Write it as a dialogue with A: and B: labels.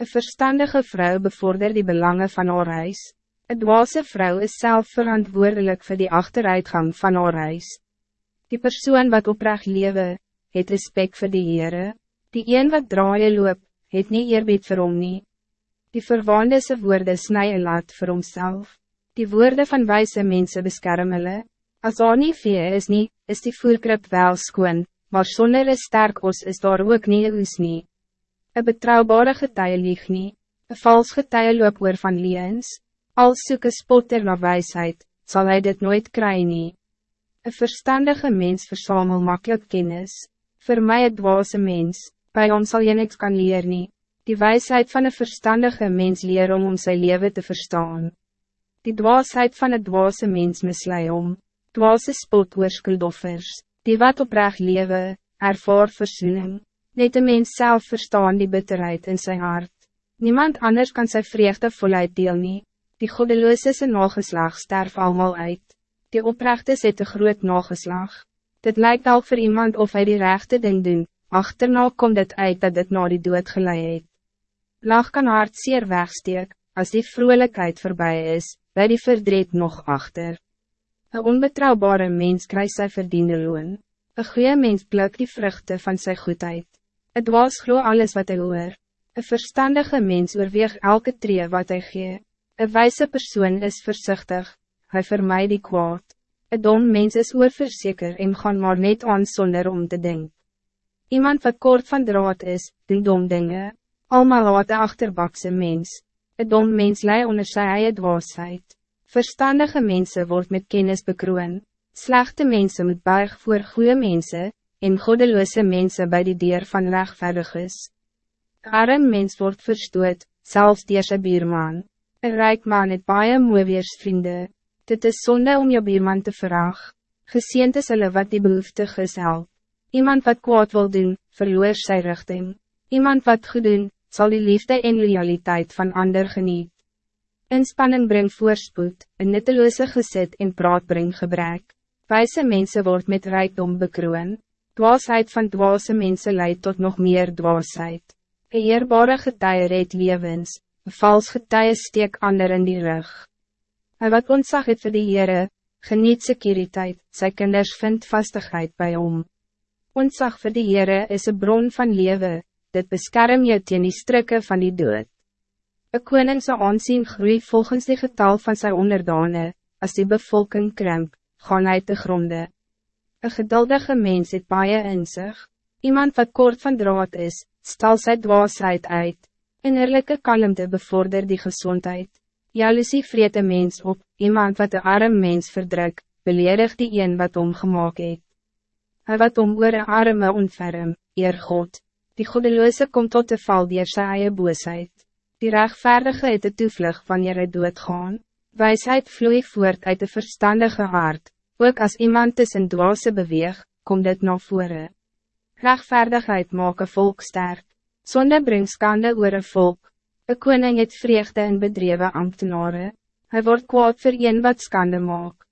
A: Een verstandige vrouw bevordert die belangen van haar huis. Een dwaze vrouw is zelf verantwoordelijk voor die achteruitgang van haar huis. Die persoon wat oprecht lewe, het respect voor die Heere. Die een wat draaien loop, het nie eerbied vir hom nie. Die verwaande se woorde snij laat vir homself. Die woorden van wijze mensen beskerm hulle. As daar nie vee is nie, is die voerkrip wel skoon, maar zonder een sterk os is daar ook nie oes nie. Een betrouwbare getuie lieg nie, een vals getuie loop oor van liens, als soek een spotter na wijsheid, zal hij dit nooit krijgen. nie. Een verstandige mens versamel makkelijk kennis, voor mij het dwaze mens, bij ons zal je niks kan leer nie. Die wijsheid van een verstandige mens leer om om zijn leven te verstaan. Die dwaasheid van het dwaze mens mislei om, dwaze spot oor skuldoffers, die wat oprecht lewe, ervaar verzoening. Net de mens zelf verstaan die bitterheid in zijn hart. Niemand anders kan zijn vreugde voluit deel nie. Die goddeloze zijn nageslag sterf allemaal uit. Die oprechte zit een groot nageslag. Dit lijkt al voor iemand of hij die rechte ding doen, achterna komt het uit dat het na die dood geleid het. Lach kan hart zeer wegsteek, als die vrolijkheid voorbij is, bij die verdriet nog achter. Een onbetrouwbare mens krijgt zijn verdiende loon. Een goede mens plukt die vruchten van zijn goedheid. Het was glo alles wat hij hoor. Een verstandige mens oorweeg elke tree wat hij gee. Een wijze persoon is voorzichtig, hij vermijdt die kwaad. Een dom mens is oorverzeker en gaan maar net aan zonder om te denken. Iemand wat kort van draad is, doen dom dingen. Almal laat de achterbakse mens. Een dom mens lei onder sy eie dwaasheid. Verstandige mensen wordt met kennis bekroon. Slechte mensen moet buig voor goede mensen, en goddeloze mensen bij die dier van rechtvaardig is. Arm mens wordt verstoot, zelfs die sy bierman. Een rijk man het baie mooiweers vrienden. Dit is zonde om je bierman te vraag. Geseend is hulle wat die behoeftig is help. Iemand wat kwaad wil doen, verloor sy richting. Iemand wat goed doen, zal die liefde en loyaliteit van ander geniet. Inspanning brengt voorspoed, een nutteloze gezet en praat brengt gebrek. Wijze mensen wordt met rijkdom bekroon. Dwaasheid van dwaase mensen leidt tot nog meer dwaasheid. Een eerbare getuie reed levens, een vals getuie steek ander in die rug. Hij wat ontzag het vir die Heere, geniet sekuriteit, sy kinders vind vastigheid bij om. Ontzag vir die Heere is een bron van leven, dit beskerm je teen die strikke van die dood. Een koning zal aanzien groei volgens die getal van zijn onderdane, als die bevolking krimp, gaan uit de gronde. Een geduldige mens het baie in zich. Iemand wat kort van draad is, stal sy dwaasheid uit. Innerlijke kalmte bevorder die gezondheid. Jaloezie vreet een mens op, iemand wat de arm mens verdruk, beledig die een wat omgemaak het. Hy wat om oor een arme ontferm, eer God. Die goddeloze komt tot de val die sy eie boosheid. Die rechtvaardige het de toevlug wanneer hy doodgaan. Wijsheid vloeit voort uit de verstandige hart, ook als iemand tussen dwaase beweeg, komt dit naar voren. Rechtvaardigheid maak een volk sterk. Zonde brengt skande oor een volk. Een koning het vreugde en bedreven ambtenaren. Hij wordt kwaad voor een wat skande maak.